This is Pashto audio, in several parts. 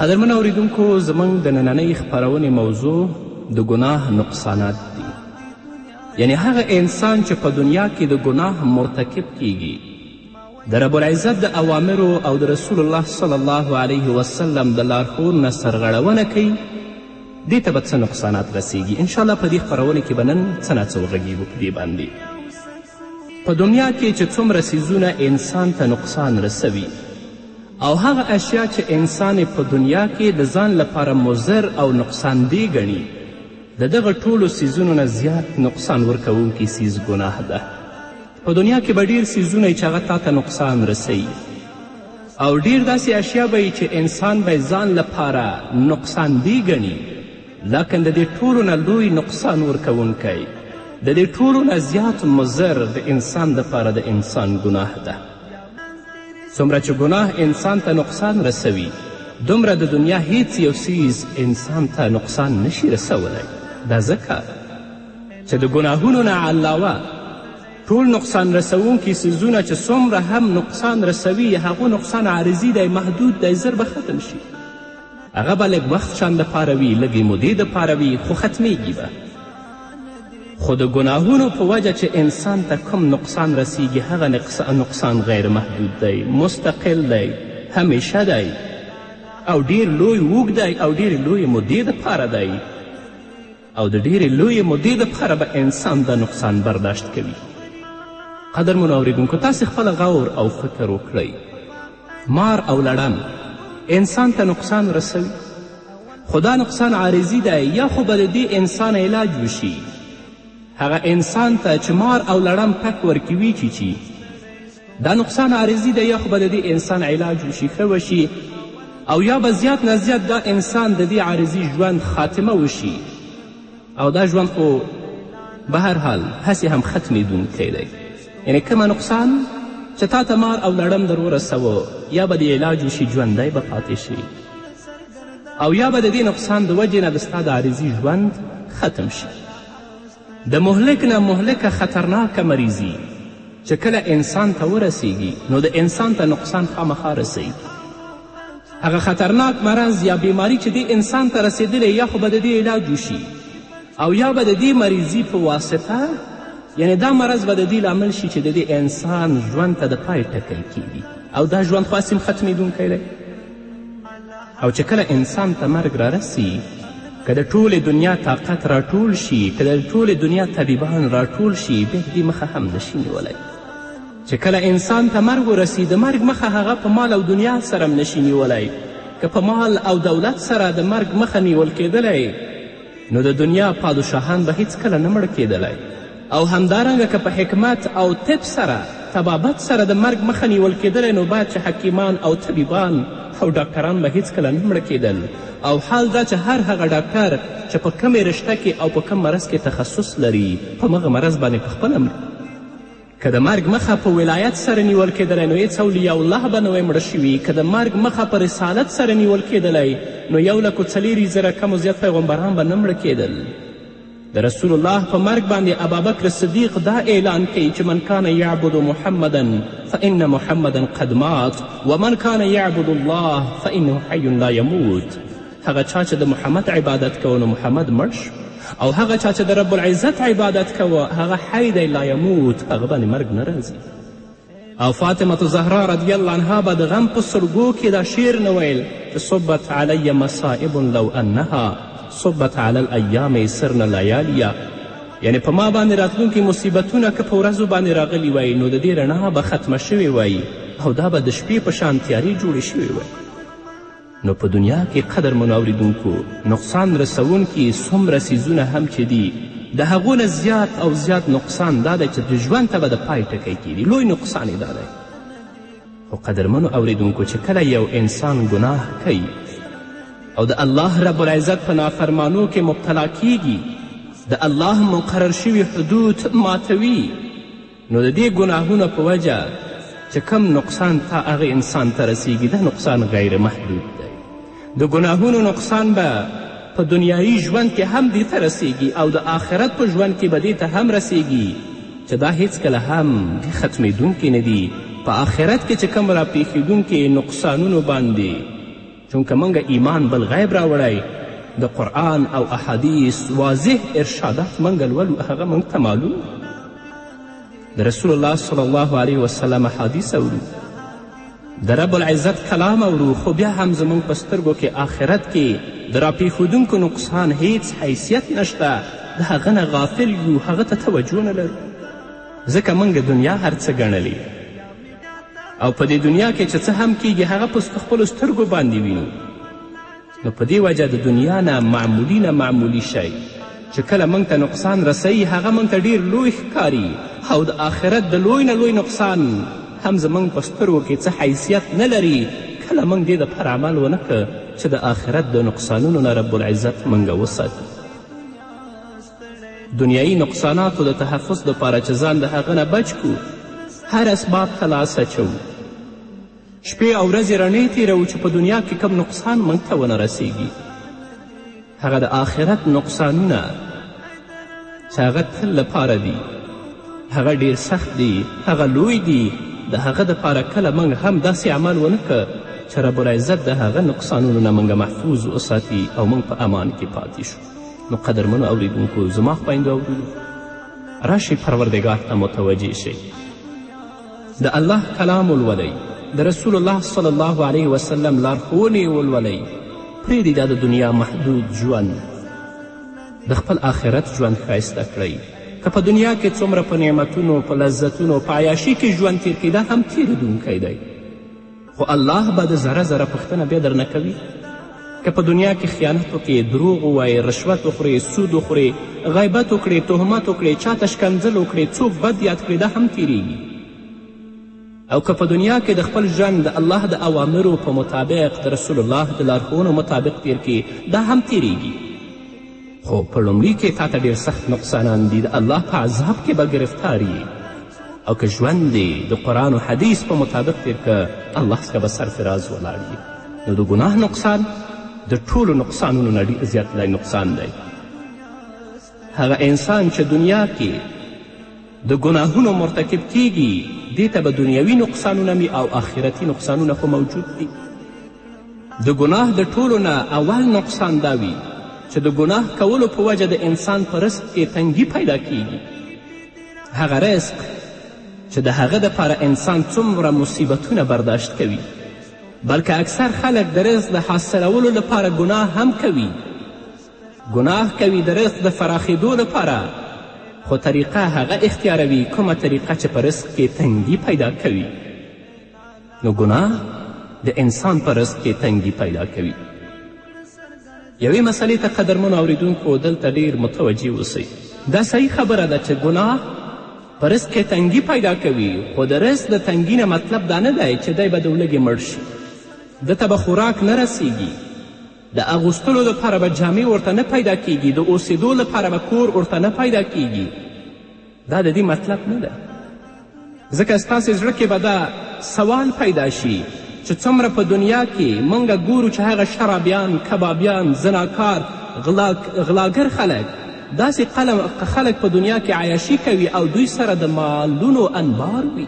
قدرمن اوریدونکو زموږ د نننۍ خپرونې موضوع د ګناه نقصانات دي یعنی هغه انسان چې په دنیا کې د ګناه مرتکب کیږي د رب العزت د اوامرو او د رسول الله صلی الله علیه وسلم د لارښوونو نه سرغړونه کوي دې ته به څه نقصانات رسیږي انشاءالله په دې خپرونه کې به نن څه ناڅه وغږیږو په دې باندې په دنیا کې چې څومره څیزونه انسان ته نقصان رسوي او هغه اشیا چې انسان یې په دنیا کې د ځان لپاره مضر او نقصان دې ګڼي د دغه ټولو څیزونو نه زیات نقصان ورکوونکی څیز ګناه ده په دنیا کې به ډیر څیزونه چې هغه تاته نقصان رسوي او ډیر داسې اشیا به چې انسان به ځان لپاره نقصان دی ګڼي لکن د دې ټولو نه لوی نقصان ورکوونکی د دې ټولو نه زیات مضر د انسان دپاره د انسان ګناه ده څومره چې ګناه انسان ته نقصان رسوي دومره د دنیا هیڅ یو څیز انسان ته نقصان نشي رسولی دا ځکه چې د ګناهونو نه علاوه ټول نقصان رسوونکي څیزونه چې څومره هم نقصان رسوي هغو نقصان عارضي دی محدود دی زر به ختم شي هغه به لږ وخت شان دپاره وي لږې مودې دپاره وي خو ختمیږي به خو د ګناهونو په وجه چې انسان ته کوم نقصان رسیږي هغه نقصان غیر محدود دی مستقل دی همیشه دی او ډیر لوی اوږد دی او ډیر لوی مودې دپاره دی او د ډېرې لویې مودې دپاره به انسان دا نقصان برداشت کوي قدرمنو اورېدونکو تاسې خپله غور او فکر وکړئ مار او لړم انسان ته نقصان رسوي خو دا نقصان عارضي دی یا خو به د دې انسان علاج وشي هغه انسان ته چې مار او لړم ټک ورکوي چیچي دا نقصان عارضي دی یا خو به د دې انسان علاج وشي ښه وشي او یا به زیات نه زیات دا انسان د دې عارضي ژوند خاتمه وشي او دا ژوند خو به هر حال هسې هم ختمېدونکی دی یعنې کومه نقصان چې تا ته مار او لړم در ورسوه یا به د علاج وشي ژوندی به پاتې شي او یا به د دې نقصان د وجې نه د ستا د عارضي ژوند ختم شي د مهلک نه مهلکه خطرناکه مریضي چې کله انسان ته ورسیږي نو د انسان ته نقصان خامخا رسوي هغه خطرناک مرض یا بیماری چې دې انسان ته رسېدلی یا خو به د دې علاج وشي او یا به د دې مریضي په واسطه یعنی دا مرض به د دې لامل شي چې د دې انسان ژوند ته د پای ټکی کیږي او دا ژوند خو هسې ختمېدونکی دی او چې کله انسان ته مرګ رارسي که د ټولې دنیا طاقت راټول شي که د ټولې دنیا طبیبان راټول شي بهدي مخه هم نشي نیولی چې کله انسان ته مرګ ورسي د مرګ مخه هغه په مال او دنیا سره هم نشي نیولی که په مال او دولت سره د مرګ مخه نیول کېدلی نو د دنیا پادشاهان به هیڅکله نه مړ کېدلی او همدارنګه که په حکمت او طب سره طبابت سره د مرګ مخه نیول کېدلی نو باید چې حکیمان او طبیبان او ډاکټران به هیڅکله نه مړه کېدل او حال دا چې هر هغه ډاکټر چې په کمې رشته کې او په کم مرض کې تخصص لري په مغه مرض باندې پخپله مري که د مرګ مخه په ولایت سره نیول کېدلی نو هېڅ اولیاء الله به نه وی مړه شوي که د مرګ مخه په رسالت سره نیول کېدلی نو یو لکو څلېری زره کم و زیات پیغمبران به نه مړه کېدل د رسول الله په مرګ باندې ابابکر صدیق دا اعلان کوي چې من کان یعبد محمدا فان محمدا قد مات ومن کان یعبد الله فانه حی لا یموت هغه چا چې د محمد عبادت کوه نو محمد مړ شو او هغه چا چې د رب العزت عبادت کوه هغه حی دی لا یموت په هغه باندې مرګ نه راځي او فاطمة زهرا رضی الله عنها به د غم په سلګو کې دا شعر نه ویل چې صبت علی مصائب لو انها صبت علی الایام سرن لیالیا یعنی په ما باندې راتلونکي مصیبتونه که په ورځو باندې راغلي وای نو د دې رڼا به ختمه شوې وای او دا به د شپې په شان تیارې جوړې شوې وای نو په دنیا کې قدرمنو اوریدونکو نقصان رسوونکي څومره څیزونه هم چې دي د هغو نه زیات او زیات نقصان دا دی چې د ژوند ته به د پای ټکی کیږي لوی نقصان یې دا دی خو قدرمنو اوریدونکو چې کله یو انسان ګناه کوي او د الله رب العزت په نافرمانو کې مبتلا کیږي د الله مقرر شوي حدود ماتوي نو د دې ګناهونو په وجه چې کم نقصان تا هغه انسان ته رسیږي دا نقصان غیر محدود دی د ګناهونو نقصان به په دنیایي ژوند کې هم دې ته رسیږي او د آخرت په ژوند کې به دې ته هم رسیږي چې دا هیڅکله هم دې ختمیدونکي نه دي په آخرت کې چې کوم راپیښیدونکي نقصانونو باندې چونکه مونږ ایمان بل غیب راوړی د قرآن او احادیث واضح ارشادات مونږ لولو هغه مونږ ته معلوم د رسول الله صلی الله علیه وسلم احادیث اورو د رب العزت کلام اورو خو بیا هم زموږ په سترګو کې آخرت کې د راپېښودونکو نقصان هیڅ حیثیت نشته د هغه نه غافل یو هغه ته توجه نه لرو ځکه موږ دنیا هر څه ګڼلې او په دې دنیا کې چې څه هم کیږي هغه په خپلو سترګو باندې وینو نو په دې وجه د دنیا نه معمولي نه معمولي شی چې کله موږ ته نقصان رسوي هغه موږ ته ډیر لوی ښکاري او د آخرت د لوی نه لوی نقصان هم زموږ په سترګو کې څه حیثیت نه لري کله موږ دې دپاره عمل ونه که چې د آخرت د نقصانونو نه رب العزت موږ وساتي دنیایي نقصاناتو د تحفظ دپاره چې ځان د هغه نه بچ کړو هر اسباب ته لاس اچوو شپې او ورځې رڼې تیروو چې په دنیا کې کم نقصان موږ ته ونه رسیږي هغه د آخرت نقصانونه چې هغه تل لپاره دي هغه ډیر سخت دی هغه لوی دی د هغه دپاره کله موږ هم داسې عمل ونه که چې رب العزت د هغه نقصانونو نه موږ محفوظ وساتي او موږ په امان کې پاتې شو نو قدرمنو اوریدونکو زما خویندو ورونو راشئ پروردګار ته متوجه شئ د الله کلام ولولئ د رسول الله صلی الله علیه وسلم لارښوونې ولولئ پرېږدئ دا د دنیا محدود ژوند د خپل آخرت ژوند ښایسته کړئ که په دنیا کې څومره په نعمتونو په لذتونو په عیاشي کې ژوند تیر کړئ دا هم تیریدونکی دی خو الله به د ذره ذره پوښتنه بیا درنه کوي که په دنیا کې خیانت وکړې دروغ ووایې رشوت وخورې سود وخورې غیبت وکړې تهمت وکړې چاته شکنځل وکړې څوک بد یاد کړې دا هم تیریږي او که په دنیا کې د خپل ژوند د الله د اوامرو په مطابق د رسول الله د لارښوونو مطابق تیر کې دا هم تیریږي خو په لومړي کې تا ته ډېر سخت نقصانان دي د الله په عذاب کې به ګرفتار یي او که ژوند دې د قرآن و حدیث په مطابق تیر که الله څخه به سرفراز ولاړ یي نو د ګناه نقصان د ټولو نقصانونو نه ډېر زیات لای نقصان دی هغه انسان چې دنیا کې د ګناهونو مرتکب کیږي دې ته به دنیوي نقصانونه وي او آخرتي نقصانونه خو موجود دي د ګناه د ټولو نه اول نقصان دا وي چې د ګناه کولو په وجه د انسان په رزق کې تنګي پیدا کیږي هغه رزق چې د هغه دپاره انسان څومره مصیبتونه برداشت کوي بلکه اکثر خلک د رزق د حاصلولو لپاره ګناه هم کوي ګناه کوي د رزق د فراخېدو لپاره خو طریقه هغه اختیاروي کومه طریقه چې په رزق کې تنګي پیدا کوي نو ګناه د انسان په رزق کې تنګي پیدا کوي یوې مسلې ته قدرمنو اوریدونکو دلته ډیر متوجه اوسئ دا صحیح خبره ده چې ګناه په رزق کې تنګي پیدا کوي خو د رزق د تنګي نه مطلب دا نه دی چې دی به د ولږې مړ شي ده ته به خوراک نه رسیږي د اغوستلو لپاره به جامې ورته نه پیدا کیږي د اوسېدو لپاره به کور ورته نه پیدا کیږي دا د دې مطلب نه ده ځکه ستاسې زړه کې به دا سوال پیدا شي چې څومره په دنیا کې موږ ګورو چې هغه شرابیان کبابیان زناکار غلاګر خلک داسې خلک په دنیا کې عیاشي کوي او دوی سره د مالونو انبار وي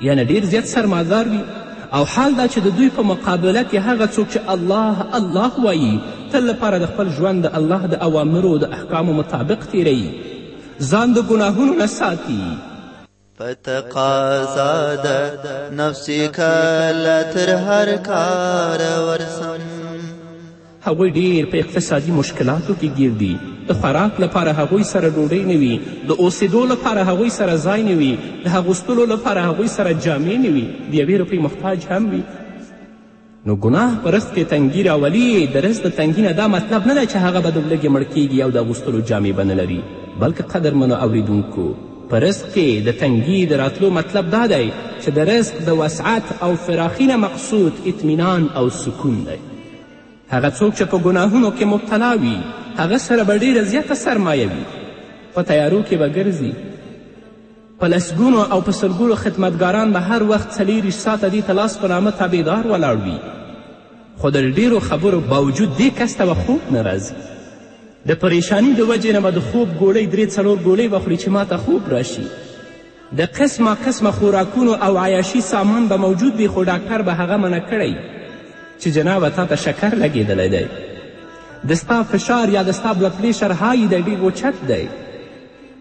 یعنې ډېر زیات سرمایدار وي او حال دا چې د دوی په مقابله کې هغه څوک چې الله الله وایي تل لپاره د خپل ژوند د الله د اوامرو د احکامو مطابق تیروي ځان د ګناهونو نه ساتي پتقاضا د نفس کله تر هر کار ورسم هغوی ډېر په اقتصادي مشکلاتو کې ګیر دي د خوراک لپاره هغوی سره ډوډۍ نه وي د اوسېدو لپاره هغوی سره ځای نه وي د اغوستلو لپاره هغوی سره جامې نه وي د یوې روپۍ محتاج هم وي نو ګناه په رزق کې تنګي راولي د رزق د تنګي نه دا مطلب نه دی چې هغه به د لږې مړ کیږي او د اغوستلو جامې به نه لري بلکې قدرمنو اوریدونکو په رزق کې د تنګي د راتلو مطلب دا دی چې د رزق د وسعت او فراخي نه مقصود اطمینان او سکون دی هغه څوک چې په ګناهونو کې مبتلا وي هغه سره به ډېره زیاته سرمایه وي په تیارو کې به ګرځي په لسګونو او په سلګونو خدمتګاران به هر وخت څلېرویشت ساعته دې ته لاس په نامه تابعدار ولاړ وي خو د ډېرو خبرو باوجود دې کس ته به خوب نه راځي د پریشانی د وجې نه به د خوب ګولۍ درې څلور ګولۍ به خوري چې ما ته خوب راشي د قسمه قسمه خوراکونو او عیاشي سامان به موجود وي خو ډاکټر به هغه منع کړی چې جنابه تا ته شکر لګېدلی دی د ستا فشار یا د ستا بلډ پریشر های دی ډېر اوچت دی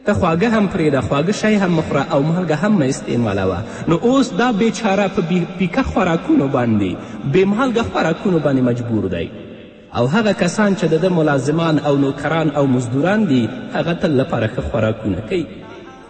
ته خواږه هم پرېږده خواږه شی هم مه خوره او مالګه هم مه استعمالوه نو اوس دا بیچاره په پیکه خوراکونو باندې بېمالګه خوراکونو باندې مجبور دی او هغه کسان چې د ده ملازمان او نوکران او مزدوران دي هغه تل لپاره ښه خوراکونه کوي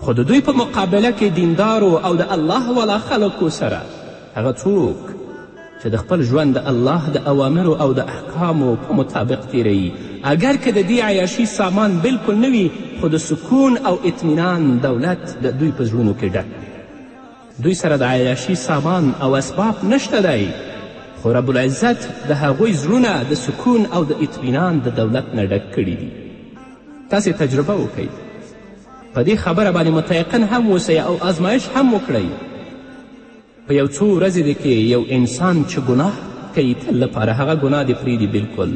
خو د دوی په مقابله کې دیندارو او د الله والا خلکو سره هغه څوک چې د خپل ژوند د الله د اوامرو او د احکامو په مطابق تیروي اگر که د دې عیاشي سامان بلکل نه وي خو د سکون او اطمینان دولت د دوی په زړونو کې ډک وي دوی سره د عیاشي سامان او اسباب نشته دی خو رب العزت د هغوی زړونه د سکون او د اطمینان د دولت نه ډک کړي دي تاسې تجربه وکړئ په دې خبره باندې متیقن هم اوسئ او آزمایش هم وکړئ په یو څو ورځې د کې یو انسان چې ګناه کوي تل لپاره هغه ګناه دې پرېږدي بلکل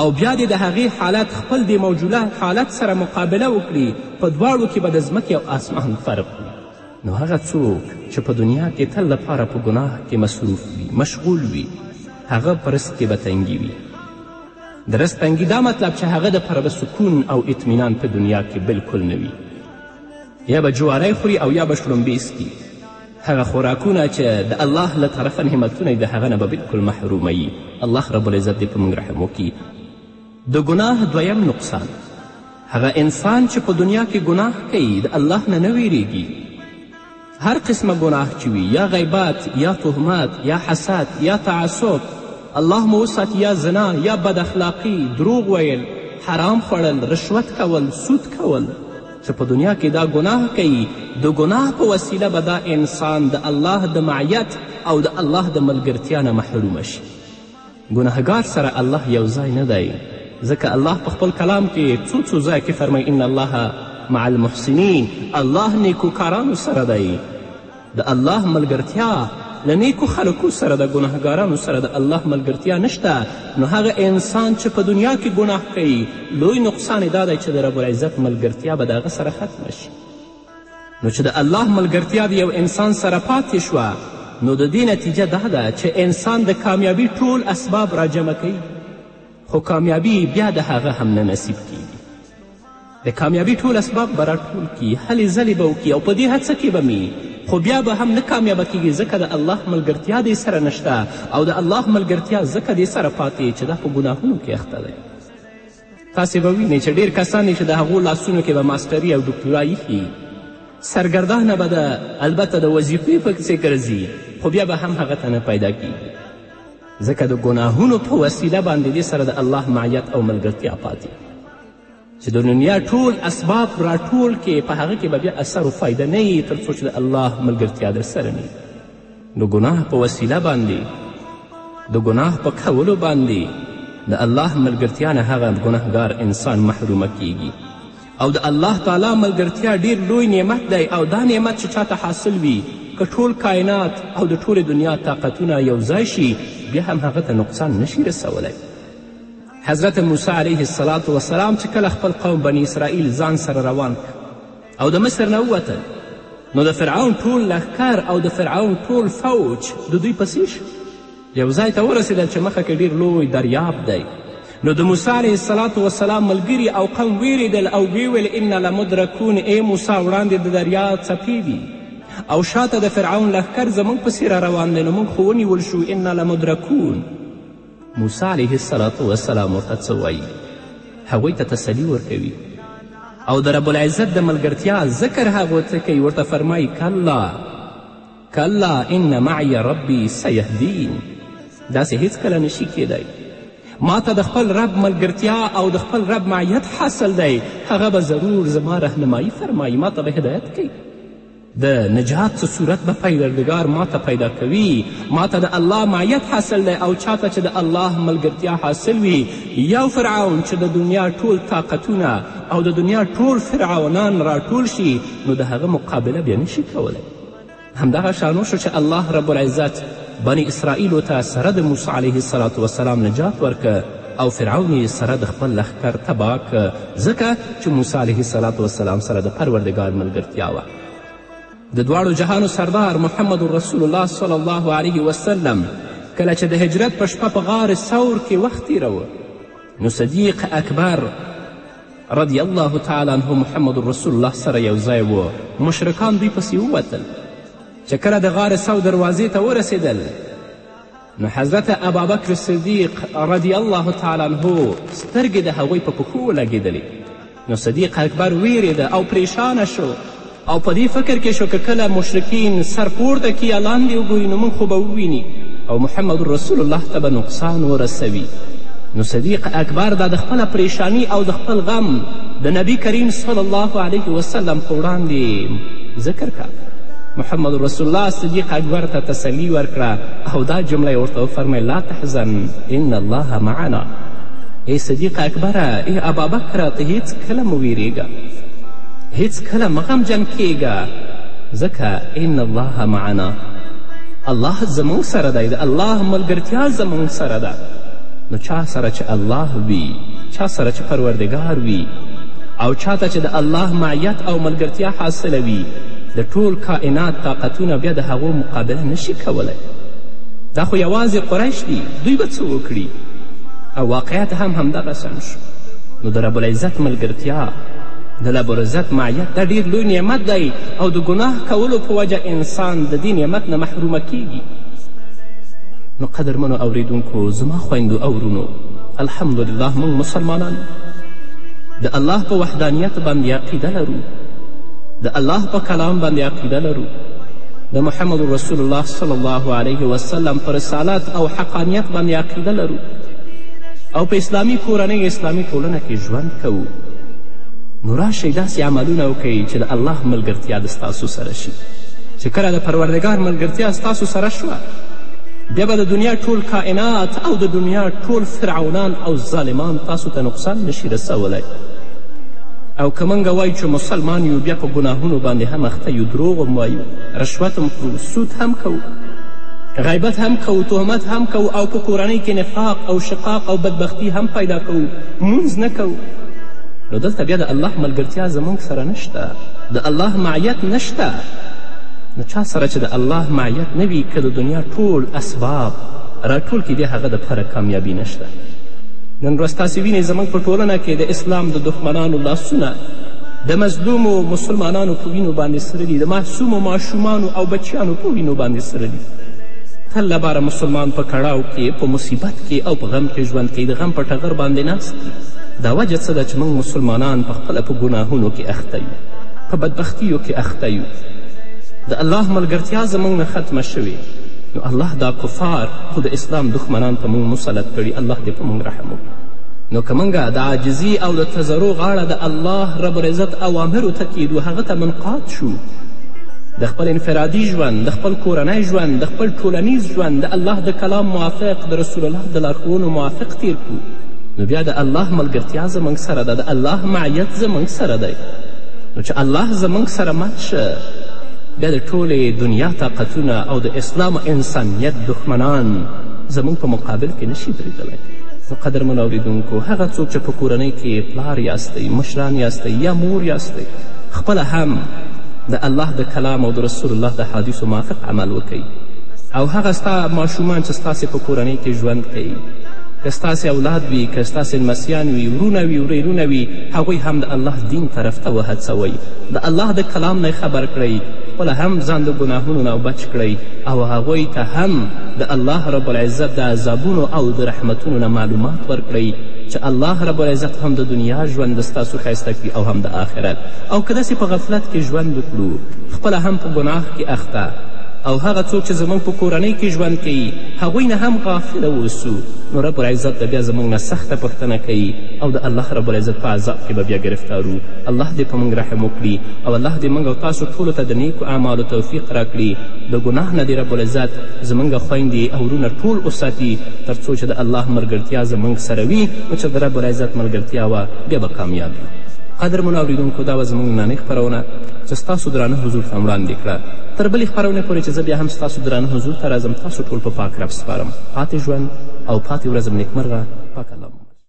او بیا دې د هغې حالت خپل دې موجوده حالت سره مقابله وکړي په دواړو کې به د ځمکې او آسمان فرق وي نو هغه څوک چې په دنیا کې تل لپاره په ګناه کې مصروف وي مشغول وي هغه په رزق کې به تنګي وي د رس تنګي دا مطلب چې هغه د پر به سکون او اطمینان په دنیا کې بلکل نه وي یا به جواری خوري او یا به شړومبې سکي هغه خوراکونه چې د الله له طرفه نعمتونه د هغه نه به بلکل محروموي الله رب العزت دې په موږ رحم وکړي د ګناه دویم نقصان هغه انسان چې په دنیا کې ګناه کوي د الله نه نه ویریږي هر قسمه ګناه چې وي یا غیبت یا تهمت یا حسد یا تعصب الله مو وساتي یا زنا یا بد اخلاقي دروغ ویل حرام خوړل رشوت کول سود کول چې په دنیا کې دا ګناه کوي د ګناه په وسیله به دا انسان د الله د معیت او د الله د ملګرتیا نه محرومه شي ګناهګار سره الله یو ځای نه دی ځکه الله په خپل کلام کې څو څو ځای کې فرمایي ان الله مع المحسنین الله نیکوکارانو سره دی د الله ملګرتیا له نیکو خلکو سره د ګناهګارانو سره د الله ملګرتیا نشته نو هغه انسان چې په دنیا کې ګناه کوي لوی نقصان دا دی چې د رب العزت ملګرتیا به د هغه سره ختمه شي نو چې د الله ملګرتیا د یو انسان سره پاتې شوه نو د دې نتیجه دا ده چې انسان د کامیابی ټول اسباب راجمع کوي خو کامیابی بیا د هغه هم نه نصیب کیږي د کامیابی ټول اسباب به راټول کړي هلې ځلې به وکړي او په دې هڅه کې به مي خو بیا به هم نه کامیابه کیږي ځکه د الله ملګرتیا دی سره نشته او د الله ملګرتیا ځکه دی سره پاتې چې دا په ګناهونو کې اخته دی تاسې به وینئ چې ډېر کسان یې چې د هغو لاسونو کې به ماسټري او ډکتورا ایښي سرګردانه به ده البته د وظیفې پکسې ګرځي خو بیا به هم هغه ته نه پیدا کیږي ځکه د ګناهونو په وسیله باندې دې سره د الله معیت او ملګرتیا پاتې چې د دنیا ټول اسباب راټول کې په هغه کې به بیا اثر و فایده نه یي تر څو چې د الله ملګرتیا در سره نه د ګناه په وسیله باندې د ګناه په کولو باندې د الله ملګرتیا نه هغه ګناهګار انسان محرومه کیږي او د الله تعالی ملګرتیا ډیر لوی نعمت دی او دا نعمت چې چاته حاصل وي که ټول کائنات او د ټولې دنیا طاقتونه یو ځای شي بیا هم هغه ته نقصان نشي رسولی حضرت موسی علیه السلام چې کله خپل قوم بنی اسرائیل ځان سره روان او د مصر نه ووتل نو د فرعون ټول لښکر او د فرعون ټول فوج د دوی پسې شو یو ځای ته ورسېدل چې مخه کې ډیر لوی دریاب دی نو د موسی علیه السلام وسلام ملګري او قوم ویرېدل او ویې ویل ان لمدرکون ای موسی وړاندې د دریا څپې دي او شاته د فرعون لښکر زموږ پسې را روان دی نو موږ خو ونیول شو ان لمدرکون موسی علیه السلام ورته څه وایي هغوی ته تسلي ورکوي او د رب العزت د ملګرتیا ذکر هغو ته کوي ورته فرمایي کلا کلا ان معی ربی سیهدین داسې هیڅکله نشي کیدای ما ته د خپل رب ملګرتیا او د خپل رب معیت حاصل دی هغه به ضرور زما رهنمایي فرمایي ما ته به هدایت کوي د نجات څه صورت به پیدردګار ما ته پیدا کوي ما ته د الله معیت حاصل دی او چا ته چې د الله ملګرتیا حاصل وي یو فرعون چې د دنیا ټول طاقتونه او د دنیا ټول فرعونان راټول شي نو د هغه مقابله بیا نشي کولی همدغه شانو شو چې الله رب العزت بني اسرائیلو ته سره د موسی علیه السلام نجات ورکه او فرعون یې سره د خپل لښکر تبا که ځکه چې موسی علیه السلام وسلام سره د پروردګار ملګرتیا وه د دواړو جهانو سردار محمد رسول الله صلی الله علیه وسلم کله چې د هجرت په شپه په غار ثور کې وخت تیروه نو صدیق اکبر رضی الله تعالی عنه محمد رسول الله سره یو ځای و مشرکان دوی پسې ووتل چې کله د غار سو دروازې ته ورسېدل نو حضرت ابابکر صدیق رضی الله تعالی عنه سترګې د هغوی په پښو ولګېدلې نو صدیق اکبر ویرېده او پریشانه شو او په دې فکر کې شو که کله مشرکین سر پورته کړي یا لاندې وګوري نو موږ خو به وویني او محمد رسول الله ته به نقصان ورسوي نو صدیق اکبر دا د خپله پریشانی او د خپل غم د نبی کریم صلی الله علیه وسلم په وړاندې ذکر که محمد رسول الله صدیق اکبر ته تسلي ورکړه او دا جمله یې ورته وفرمیل لا تحزن ان الله معنا ای صدیق اکبره ای ابابکره ته هیڅ کله مه ویریږه هیڅ کله مه غمجن کیږه ځکه ان الله معنا الله زموږ سره دی د الله ملګرتیا زموږ سره ده نو چا سره چې الله وي چا سره چې پروردګار وي او چاته چې د الله معیت او ملګرتیا حاصله وي د ټول کائنات طاقتونه بیا د هغو مقابله نشي کولی دا خو یوازې قریش دي دوی به څه وکړي او واقعیت هم همدغه سم شو نو د رب العزت ملګرتیا د رب العزت معیت دا ډیر لوی نعمت دی او د ګناه کولو په وجه انسان د دې نعمت نه محرومه کیږي نو قدرمنو اوریدونکو زما خویندو او ورونو الحمدلله موږ مسلمانان د الله په وحدانیت باندې عقیده لرو د الله په کلام باندې عقیده لرو د محمد رسول الله صلی الله علیه وسلم په رسالت او حقانیت باندې عقیده لرو او په اسلامي کورنۍ اسلامي ټولنه کې ژوند کوو نو راشئ داسې عملونه وکړئ چې د الله ملګرتیا د ستاسو سره شي چې کله د پروردګار ملګرتیا ستاسو سره شوه بیا به د دنیا ټول کائنات او د دنیا ټول فرعونان او ظالمان تاسو ته نقصان نشي رسولی او که موږ وایو چې مسلمان یو بیا په ګناهونو باندې هم اخته یو دروغ هم وایو رشوت هم خورو سود هم کوو غیبت هم کوو تهمت هم کوو او په کورنۍ کې نفاق او شقاق او بدبختی هم پیدا کوو مونځ نه کوو نو دلته بیا د الله ملګرتیا زموږ سره نشته د الله معیت نشته نو چا سره چې د الله معیت نه وي که د دنیا ټول اسباب راټول کړي بیا هغه دپاره کامیابي نشته نن ورځ تاسې وینئ زموږ په ټولنه کې د اسلام د دښمنانو لاسونه د مظلومو مسلمانانو په وینو باندې سره دي د معصومو ماشومانو او بچیانو په وینو باندې سره دي تل لپاره مسلمان په کړاو کې په مصیبت کې او په غم کې ژوند کوي د غم په ټغر باندې ناست دا وجه څه ده چې موږ مسلمانان په خپله په ګناهونو کې اخته یو په بدبختیو کې اخته یو د الله ملګرتیا زموږ نه ختمه شوې نو الله دا کفار خو د اسلام دښمنان په موږ مسلط کړي الله دې په موږ رحم وکړي نو که موږ د عاجزي او د تضرع غاړه د الله رب العزت اوامرو ته کیدو هغه ته منقاد شو د خپل انفرادي ژوند د خپل کورنی ژوند د خپل ټولنیز ژوند د الله د کلام موافق د رسول الله د لارښوونو موافق تیر کړو نو بیا د الله ملګرتیا زموږ سره ده د الله معیت زموږ سره دی نو چې الله زموږ سره مل شه بیا د ټولې دنیا طاقتونه او د اسلام او انسانیت دښمنان زموږ په مقابل کې نشي درېدلی نو قدرمنو اورېدونکو هغه څوک چې په کورنۍ کې پلار یاستئ مشران یاستئ یا مور یاستئ خپله هم د الله د کلام او د رسول الله د حدیثو موافق عمل وکړئ او هغه ستا ماشومان چې ستاسې په کورنۍ کې ژوند کوي که ستاسې اولاد وي که ستاسې لمسیان وي ورونه وي ورېرونه وي هغوی هم د الله دین طرف ته وهڅوئ د الله د کلام نه خبر کړئ، خپله هم ځان د ګناهونو نه بچ کړئ او هغوی ته هم د الله رب العزت د عذابونو او د رحمتونو نه معلومات ورکړئ چې الله رب العزت هم د دنیا ژوند ستاسو ښایسته کړي او هم د آخرت او که داسې په غفلت کې ژوند وکړو خپله هم په ګناه کې اخته او هغه څوک چې زموږ په کورنۍ کې ژوند کوي هغوی نه هم غافله اوسو نو رب العزت به بیا زموږ نه سخته پوښتنه کوي او د الله رب العزت په عذاب کې به بیا ګرفتارو الله دې په موږ رحم وکړي او الله دې موږ او تاسو ټولو ته د نیکو اعمالو توفیق راکړي د ګناه نه دې رب العزت زموږ خویندې او وروڼه ټول وساتي تر څو چې د الله ملګرتیا زموږ سره وي نو چې د رب العزت ملګرتیا وه بیا به کامیاب یو قدرمنو اورېدونکو دا وه زموږ نننۍ خپرونه چې ستاسو درانه حضور ته وړاندې کړه تر بلې خپرونې پورې چې زه بیا هم ستاسو درانه حضور ته راځم تاسو ټول په پاک رب سپارم پاتې ژوند او پاتې ورځم نیکمرغه پاک الله